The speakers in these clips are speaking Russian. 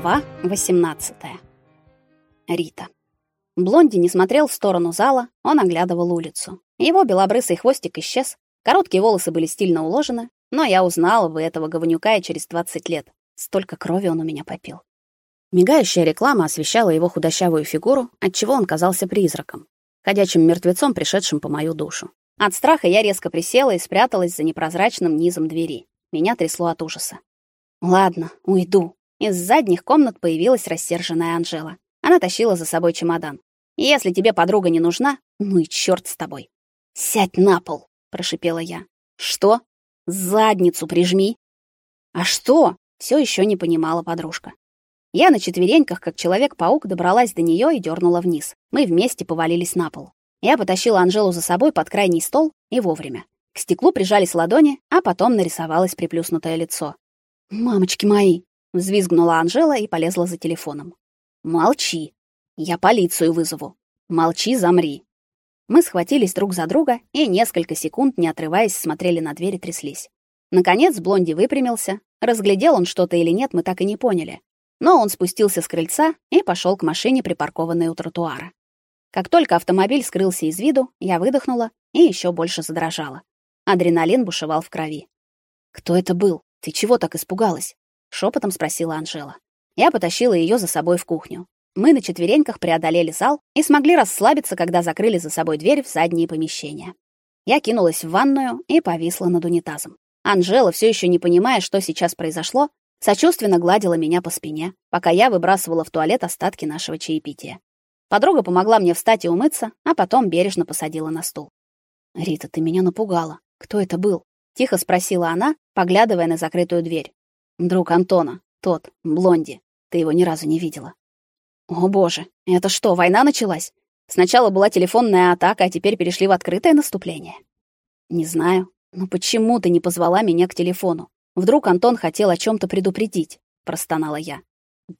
Глава 18. Рита. Блонди не смотрел в сторону зала, он оглядывал улицу. Его белобрысый хвостик исчез, короткие волосы были стильно уложены, но я узнала бы этого говнюка и через 20 лет. Столько крови он у меня попил. Мигающая реклама освещала его худощавую фигуру, отчего он казался призраком, ходячим мертвецом, пришедшим по мою душу. От страха я резко присела и спряталась за непрозрачным низом двери. Меня трясло от ужаса. Ладно, уйду. Из задних комнат появилась рассерженная Анжела. Она тащила за собой чемодан. Если тебе подруга не нужна, ну и чёрт с тобой. Сядь на пол, прошипела я. Что? Задницу прижми. А что? Все еще не понимала подружка. Я на четвереньках, как человек-паук, добралась до нее и дернула вниз. Мы вместе повалились на пол. Я потащила Анжелу за собой под крайний стол и вовремя. К стеклу прижались ладони, а потом нарисовалось приплюснутое лицо. Мамочки мои, взвизгнула Анжела и полезла за телефоном. Молчи. Я полицию вызову. Молчи, замри. Мы схватились друг за друга и несколько секунд, не отрываясь, смотрели на дверь и тряслись. Наконец Блонди выпрямился. Разглядел он что-то или нет, мы так и не поняли. Но он спустился с крыльца и пошел к машине, припаркованной у тротуара. Как только автомобиль скрылся из виду, я выдохнула и еще больше задрожала. Адреналин бушевал в крови. Кто это был? Ты чего так испугалась? Шепотом спросила Анжела. Я потащила ее за собой в кухню. Мы на четвереньках преодолели зал и смогли расслабиться, когда закрыли за собой дверь в задние помещения. Я кинулась в ванную и повисла над унитазом. Анжела, все еще не понимая, что сейчас произошло, сочувственно гладила меня по спине, пока я выбрасывала в туалет остатки нашего чаепития. Подруга помогла мне встать и умыться, а потом бережно посадила на стул. "Рита, ты меня напугала. Кто это был?" тихо спросила она, поглядывая на закрытую дверь. Друг Антона, тот, блонди. Ты его ни разу не видела. О, боже, это что, война началась? Сначала была телефонная атака, а теперь перешли в открытое наступление. Не знаю, но почему ты не позвала меня к телефону? Вдруг Антон хотел о чем то предупредить, простонала я.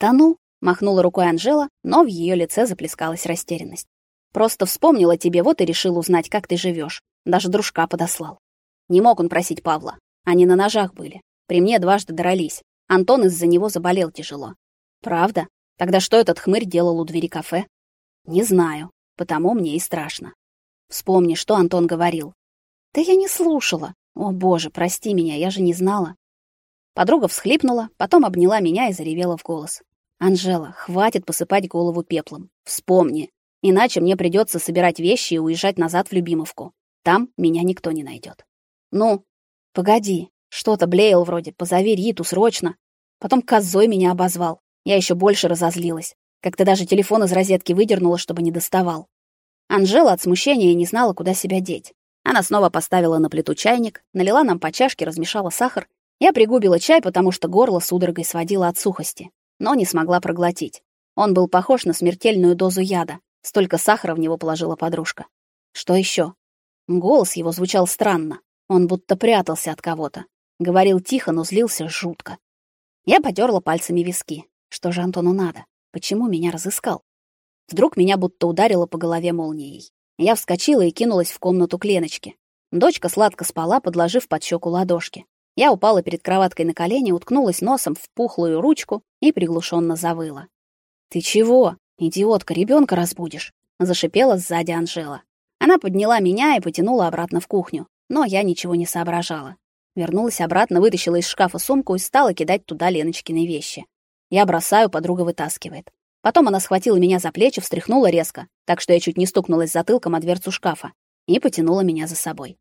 Да ну, махнула рукой Анжела, но в ее лице заплескалась растерянность. Просто вспомнила тебе, вот и решил узнать, как ты живешь. Даже дружка подослал. Не мог он просить Павла. Они на ножах были. При мне дважды дрались. Антон из-за него заболел тяжело. Правда? Тогда что этот хмырь делал у двери кафе? Не знаю, потому мне и страшно. Вспомни, что Антон говорил. Да я не слушала. О, боже, прости меня, я же не знала. Подруга всхлипнула, потом обняла меня и заревела в голос. Анжела, хватит посыпать голову пеплом. Вспомни, иначе мне придется собирать вещи и уезжать назад в Любимовку. Там меня никто не найдет. Ну, погоди. Что-то блеял вроде: "Позови Риту срочно". Потом козой меня обозвал. Я еще больше разозлилась. Как-то даже телефон из розетки выдернула, чтобы не доставал. Анжела от смущения не знала, куда себя деть. Она снова поставила на плиту чайник, налила нам по чашке, размешала сахар. Я пригубила чай, потому что горло судорогой сводило от сухости, но не смогла проглотить. Он был похож на смертельную дозу яда. Столько сахара в него положила подружка. Что еще? Голос его звучал странно. Он будто прятался от кого-то. Говорил тихо, но злился жутко. Я потерла пальцами виски. Что же Антону надо? Почему меня разыскал? Вдруг меня будто ударило по голове молнией. Я вскочила и кинулась в комнату к Леночке. Дочка сладко спала, подложив под щеку ладошки. Я упала перед кроваткой на колени, уткнулась носом в пухлую ручку и приглушенно завыла. «Ты чего? Идиотка, ребенка разбудишь!» — зашипела сзади Анжела. Она подняла меня и потянула обратно в кухню но я ничего не соображала. Вернулась обратно, вытащила из шкафа сумку и стала кидать туда Леночкины вещи. Я бросаю, подруга вытаскивает. Потом она схватила меня за плечи, встряхнула резко, так что я чуть не стукнулась затылком о дверцу шкафа и потянула меня за собой.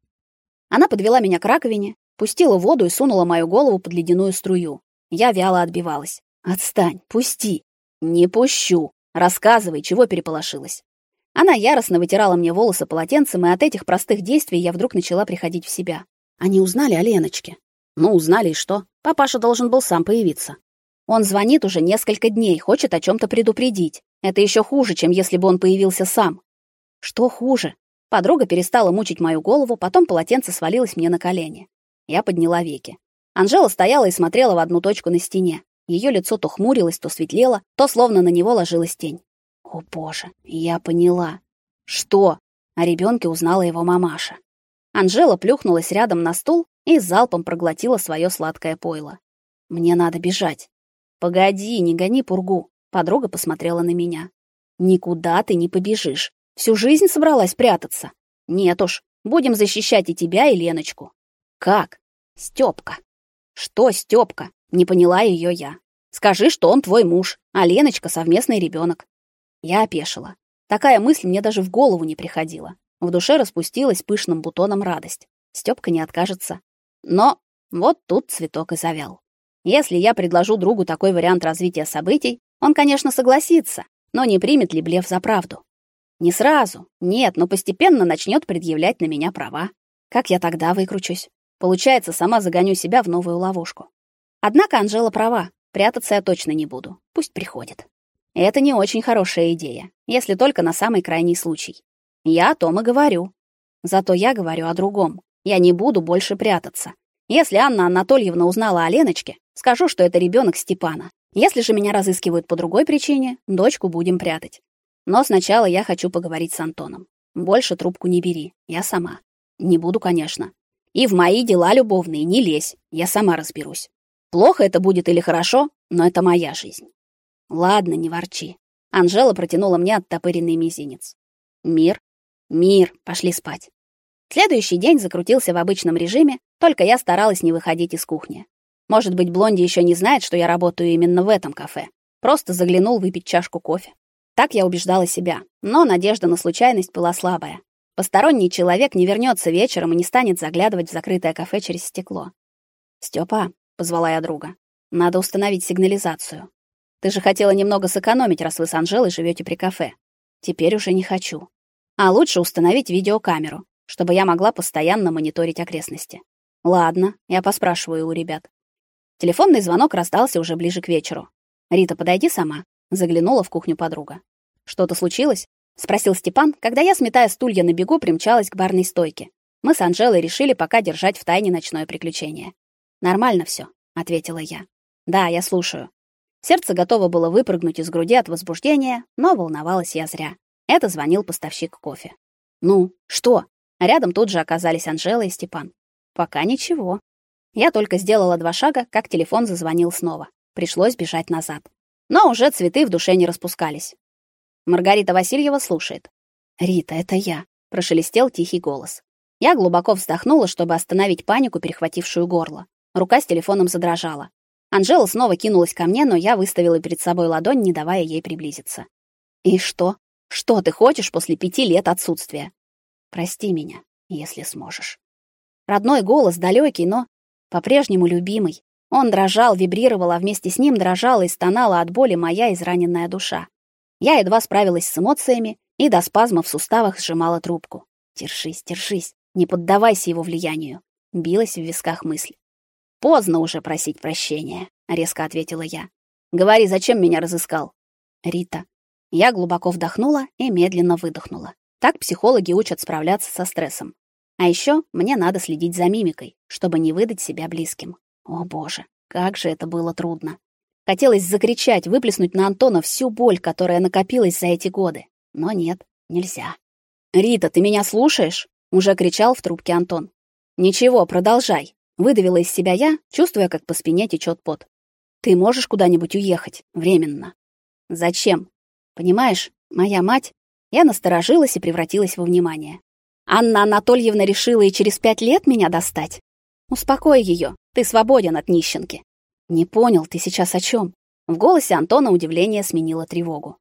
Она подвела меня к раковине, пустила воду и сунула мою голову под ледяную струю. Я вяло отбивалась. «Отстань, пусти!» «Не пущу! Рассказывай, чего переполошилась!» Она яростно вытирала мне волосы полотенцем, и от этих простых действий я вдруг начала приходить в себя. Они узнали о Леночке. Ну, узнали и что? Папаша должен был сам появиться. Он звонит уже несколько дней, хочет о чем то предупредить. Это еще хуже, чем если бы он появился сам. Что хуже? Подруга перестала мучить мою голову, потом полотенце свалилось мне на колени. Я подняла веки. Анжела стояла и смотрела в одну точку на стене. Ее лицо то хмурилось, то светлело, то словно на него ложилась тень. О, боже, я поняла. Что? О ребенке узнала его мамаша. Анжела плюхнулась рядом на стул и залпом проглотила свое сладкое пойло. Мне надо бежать. Погоди, не гони пургу. Подруга посмотрела на меня. Никуда ты не побежишь. Всю жизнь собралась прятаться. Нет уж, будем защищать и тебя, и Леночку. Как? Стёпка. Что Стёпка? Не поняла её я. Скажи, что он твой муж, а Леночка совместный ребёнок. Я опешила. Такая мысль мне даже в голову не приходила. В душе распустилась пышным бутоном радость. Стёпка не откажется. Но вот тут цветок и завял. Если я предложу другу такой вариант развития событий, он, конечно, согласится, но не примет ли блеф за правду. Не сразу, нет, но постепенно начнет предъявлять на меня права. Как я тогда выкручусь? Получается, сама загоню себя в новую ловушку. Однако Анжела права, прятаться я точно не буду. Пусть приходит. Это не очень хорошая идея, если только на самый крайний случай. Я о том и говорю. Зато я говорю о другом. Я не буду больше прятаться. Если Анна Анатольевна узнала о Леночке, скажу, что это ребенок Степана. Если же меня разыскивают по другой причине, дочку будем прятать. Но сначала я хочу поговорить с Антоном. Больше трубку не бери, я сама. Не буду, конечно. И в мои дела любовные не лезь, я сама разберусь. Плохо это будет или хорошо, но это моя жизнь. Ладно, не ворчи. Анжела протянула мне оттопыренный мизинец. Мир, мир, пошли спать. Следующий день закрутился в обычном режиме, только я старалась не выходить из кухни. Может быть, Блонди еще не знает, что я работаю именно в этом кафе. Просто заглянул выпить чашку кофе. Так я убеждала себя, но надежда на случайность была слабая. Посторонний человек не вернется вечером и не станет заглядывать в закрытое кафе через стекло. «Стёпа», — позвала я друга, — «надо установить сигнализацию. Ты же хотела немного сэкономить, раз вы с Анжелой живете при кафе. Теперь уже не хочу. А лучше установить видеокамеру чтобы я могла постоянно мониторить окрестности. Ладно, я поспрашиваю у ребят. Телефонный звонок раздался уже ближе к вечеру. Рита, подойди сама, заглянула в кухню подруга. Что-то случилось? спросил Степан, когда я, сметая стулья на бегу, примчалась к барной стойке. Мы с Анжелой решили пока держать в тайне ночное приключение. Нормально все, ответила я. Да, я слушаю. Сердце готово было выпрыгнуть из груди от возбуждения, но волновалась я зря. Это звонил поставщик кофе. Ну, что? А рядом тут же оказались Анжела и Степан. Пока ничего. Я только сделала два шага, как телефон зазвонил снова. Пришлось бежать назад. Но уже цветы в душе не распускались. Маргарита Васильева слушает. «Рита, это я», — прошелестел тихий голос. Я глубоко вздохнула, чтобы остановить панику, перехватившую горло. Рука с телефоном задрожала. Анжела снова кинулась ко мне, но я выставила перед собой ладонь, не давая ей приблизиться. «И что? Что ты хочешь после пяти лет отсутствия? Прости меня, если сможешь. Родной голос, далекий, но по-прежнему любимый. Он дрожал, вибрировал, а вместе с ним дрожала и стонала от боли моя израненная душа. Я едва справилась с эмоциями и до спазма в суставах сжимала трубку. Держись, держись, не поддавайся его влиянию. Билась в висках мысль. Поздно уже просить прощения, резко ответила я. Говори, зачем меня разыскал? Рита. Я глубоко вдохнула и медленно выдохнула. Так психологи учат справляться со стрессом. А еще мне надо следить за мимикой, чтобы не выдать себя близким. О, боже, как же это было трудно. Хотелось закричать, выплеснуть на Антона всю боль, которая накопилась за эти годы. Но нет, нельзя. «Рита, ты меня слушаешь?» — уже кричал в трубке Антон. «Ничего, продолжай», — выдавила из себя я, чувствуя, как по спине течет пот. «Ты можешь куда-нибудь уехать? Временно». «Зачем? Понимаешь, моя мать я насторожилась и превратилась во внимание. Анна Анатольевна решила и через пять лет меня достать. Успокой ее, ты свободен от нищенки. Не понял, ты сейчас о чем? В голосе Антона удивление сменило тревогу.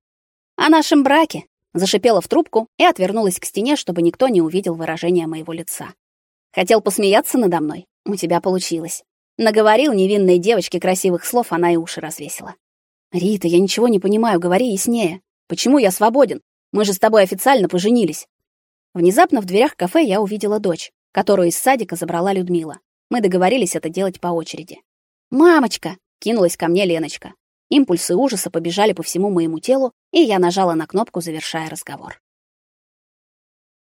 О нашем браке, зашипела в трубку и отвернулась к стене, чтобы никто не увидел выражения моего лица. Хотел посмеяться надо мной. У тебя получилось. Наговорил невинной девочке красивых слов, она и уши развесила. Рита, я ничего не понимаю, говори яснее. Почему я свободен? Мы же с тобой официально поженились. Внезапно в дверях кафе я увидела дочь, которую из садика забрала Людмила. Мы договорились это делать по очереди. "Мамочка", кинулась ко мне Леночка. Импульсы ужаса побежали по всему моему телу, и я нажала на кнопку, завершая разговор.